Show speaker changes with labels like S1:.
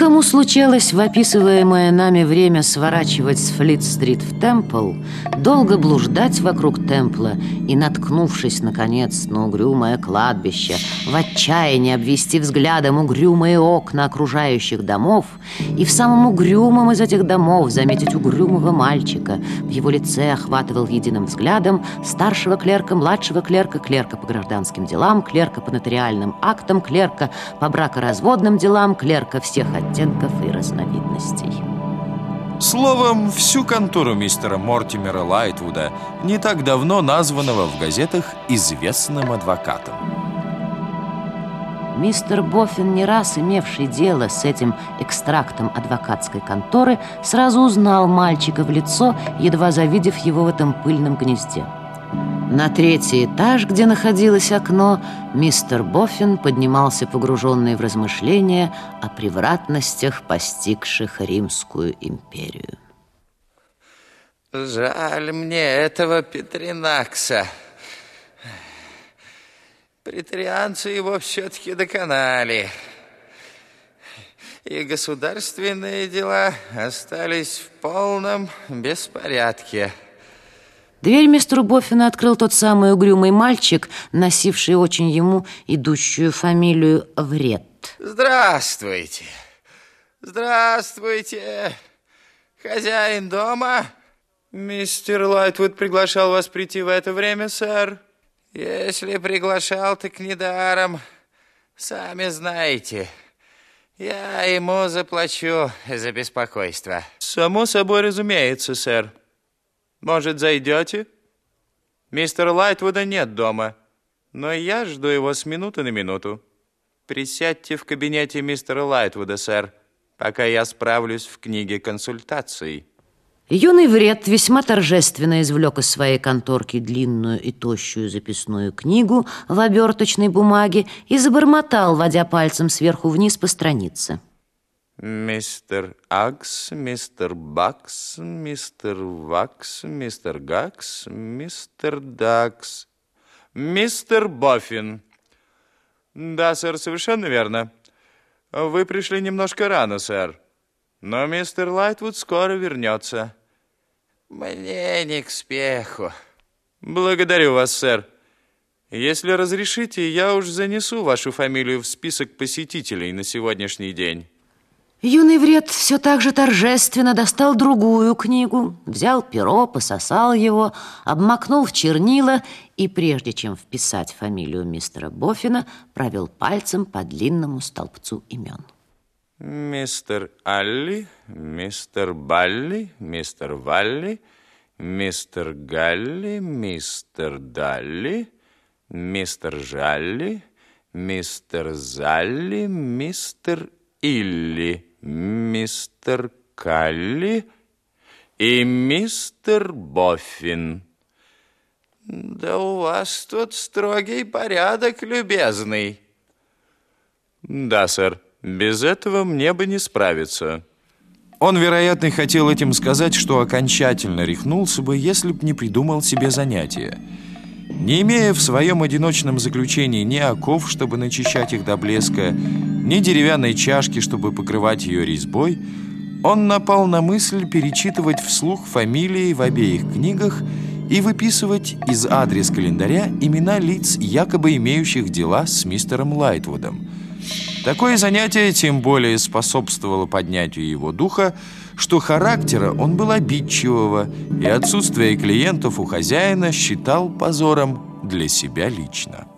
S1: Кому случалось в описываемое нами время сворачивать с Флит-стрит в Темпл, долго блуждать вокруг Темпла и, наткнувшись, наконец, на угрюмое кладбище, в отчаянии обвести взглядом угрюмые окна окружающих домов и в самом угрюмом из этих домов заметить угрюмого мальчика, в его лице охватывал единым взглядом старшего клерка, младшего клерка, клерка по гражданским делам, клерка по нотариальным актам, клерка по бракоразводным делам, клерка всех всех оттенков и разновидностей.
S2: Словом, всю контору мистера Мортимера Лайтвуда, не так давно названного в газетах известным адвокатом.
S1: Мистер Боффин, не раз имевший дело с этим экстрактом адвокатской конторы, сразу узнал мальчика в лицо, едва завидев его в этом пыльном гнезде. На третий этаж, где находилось окно, мистер Боффин поднимался погруженный в размышления о превратностях, постигших Римскую империю.
S3: Жаль мне этого Петринакса. Претарианцы его все-таки доконали. И государственные дела остались в полном беспорядке.
S1: Дверь мистеру Боффину открыл тот самый угрюмый мальчик, носивший очень ему идущую фамилию Вред.
S3: Здравствуйте. Здравствуйте. Хозяин дома?
S2: Мистер Лайтвуд приглашал вас прийти в это время, сэр.
S3: Если приглашал, так недаром. Сами знаете. Я ему заплачу за беспокойство.
S2: Само собой разумеется, сэр. Может, зайдете? Мистер Лайтвуда нет дома, но я жду его с минуты на минуту. Присядьте в кабинете мистера Лайтвуда, сэр, пока я справлюсь в книге консультаций.
S1: Юный вред весьма торжественно извлек из своей конторки длинную и тощую записную книгу в оберточной бумаге и забормотал, водя пальцем сверху вниз по странице.
S2: Мистер Акс, мистер Бакс, мистер Вакс, мистер Гакс, мистер Дакс, мистер Боффин. Да, сэр, совершенно верно. Вы пришли немножко рано, сэр. Но мистер Лайтвуд скоро вернется.
S3: Мне не к спеху.
S2: Благодарю вас, сэр. Если разрешите, я уж занесу вашу фамилию в список посетителей на сегодняшний день.
S1: Юный вред все так же торжественно достал другую книгу, взял перо, пососал его, обмакнул в чернила и, прежде чем вписать фамилию мистера Боффина, провел пальцем по длинному столбцу имен.
S2: Мистер Алли, мистер Балли, мистер Валли, мистер Галли, мистер Далли, мистер Жалли, мистер Залли, мистер Илли мистер Калли и мистер Боффин.
S3: Да у вас тут строгий порядок, любезный.
S2: Да, сэр, без этого мне бы не справиться. Он, вероятно, хотел этим сказать, что окончательно рехнулся бы, если б не придумал себе занятия. Не имея в своем одиночном заключении ни оков, чтобы начищать их до блеска, ни деревянной чашки, чтобы покрывать ее резьбой, он напал на мысль перечитывать вслух фамилии в обеих книгах и выписывать из адрес календаря имена лиц, якобы имеющих дела с мистером Лайтвудом. Такое занятие тем более способствовало поднятию его духа, что характера он был обидчивого, и отсутствие клиентов у хозяина считал позором для себя лично.